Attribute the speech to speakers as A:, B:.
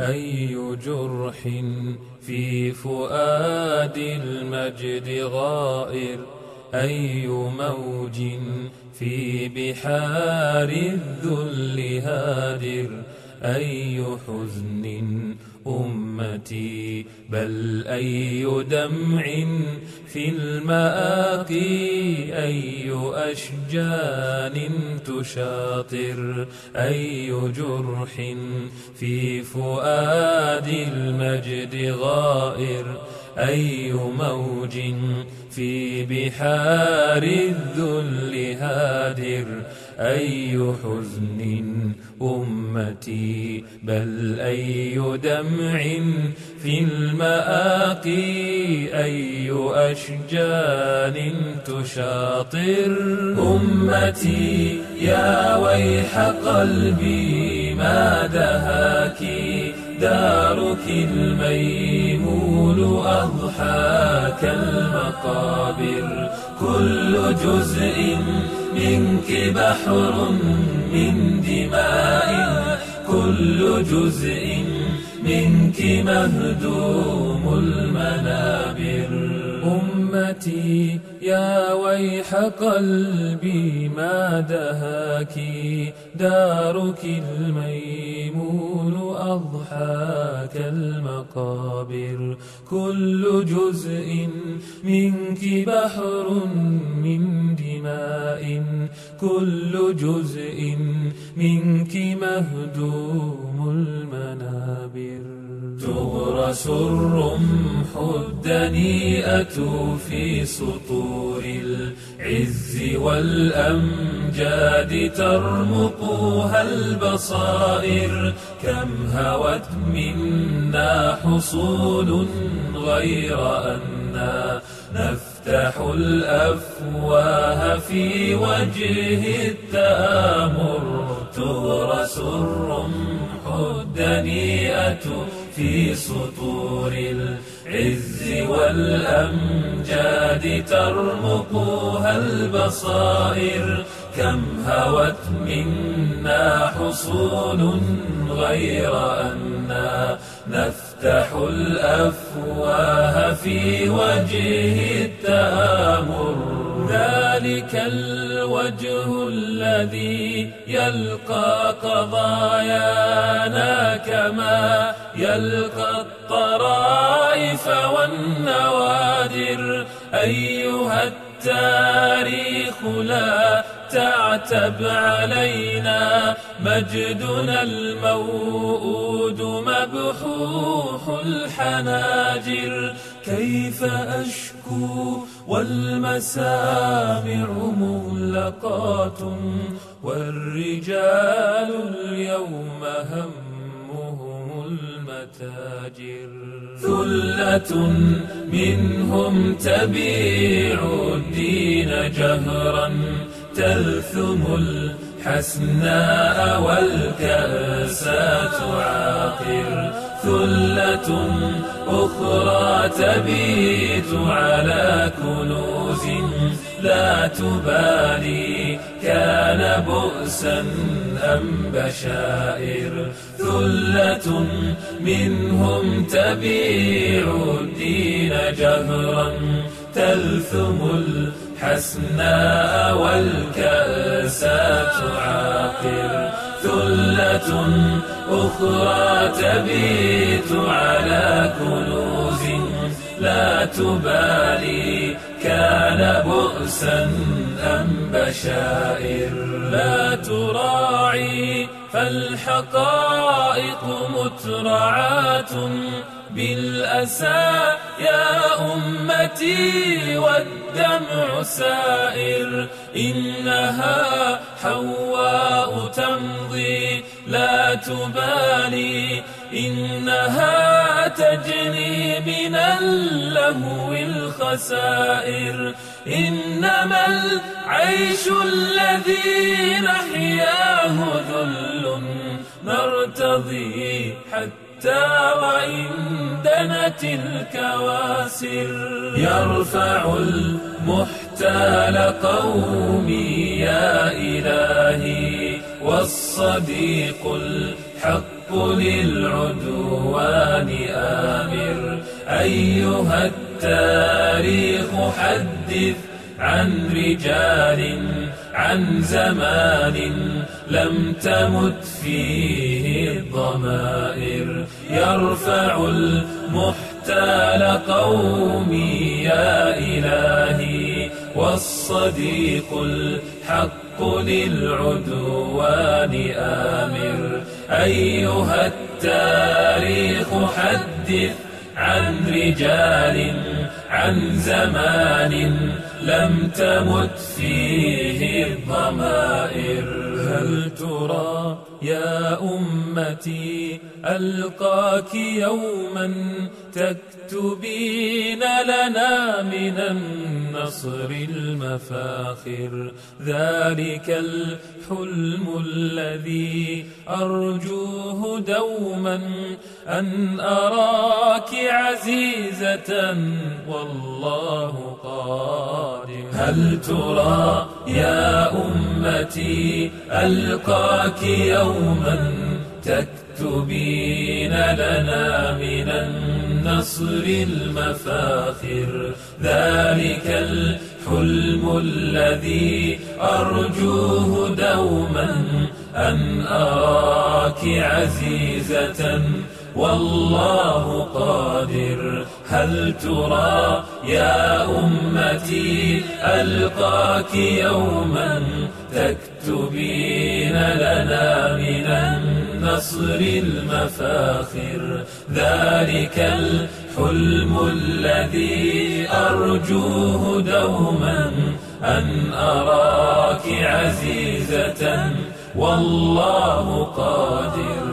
A: أي جرح في فؤاد المجد غائر؟ أي موج في بحار الذل هادر؟ أي حزن أمتي بل أي دمع في المآقي أي أشجان تشاطر أي جرح في فؤاد المجد غائر. أي موج في بحار الذل هادر؟ أي حزن أمتي؟ بل أي دمع في المآقي أي أشجان تشاطر؟ أمتي يا ويح قلبي ما دهاك دارك الميمون أضحى كالمقابر كل جزء منك بحر من دماء. كل جزء منك مهدوم المنابر. أمتي يا ويح قلبي ما دهاك دارك الميمون أضحى كالمقابر كل جزء منك بحر من دماء كل جزء منك مهدوم المنابر. تغرس الرمح الدنيئة في سطور العز والأمجاد ترمقها البصائر كم هوت منا حصول غير أنا نفتح الأفواه في وجه التآمر تغرس الرمح الدنيئة في سطور العز والأمجاد ترمقها البصائر. كم هوت منا حصول غير أنا نفتح الأفواه في وجه التآمر. ذلك الوجه الذي يلقى قضايانا كما يلقى الطرائف والنوادر. أيها التاريخ لا تعتب علينا مجدنا الموؤود مبحوح الحناجر. كيف أشكو والمسامع مغلقات والرجال اليوم همهم المتاجر ثلة منهم تبيع الدين جهرا تلثم الحسناء والكأسات عاقر. ثلة أخرى تبيت على كنوز لا تبالي. كان بؤسا أم بشائر. ثلة منهم تبيع الدين جهرا. تلثم الحسناء والكأسات عاقر ثلة أخرى تبيت على كنوز لا تبالي. كان بؤسا أم بشائر. لا تراعي فالحقائق مترعات بالأسى يا أمتي والدمع سائر إنها حواء تمضي لا تبالي إنها تجني من اللهو الخسائر. إنما العيش الذي نحياه ذل نرتضي حتى وإن دنت الكواسر يرفع المحتال قومي يا إلهي والصديق الحق للعدو العدوان آمر. أيها التاريخ حدث عن رجال عن زمان لم تمت فيه الضمائر يرفع المحتال قومي يا إلهي والصديق الحق للعدوان آمر. أيها التاريخ حدث عن رجال عن زمان لم تمت فيه الضمائر. هل ترى يا أمتي ألقاك يوما تكتبين لنا من النصر المفاخر؟ ذلك الحلم الذي أرجوه دوما أن أراك عزيزة والله قادر. هل ترى يا أمتي ألقاك يوما تكتبين لنا من النصر المفاخر. ذلك الحلم الذي أرجوه دوما أن أراك عزيزة والله قادر. هل ترى يا أمتي ألقاك يوما تكتبين لنا من النصر المفاخر؟ ذلك الحلم الذي أرجوه دوما أن أراك عزيزة. والله قادر.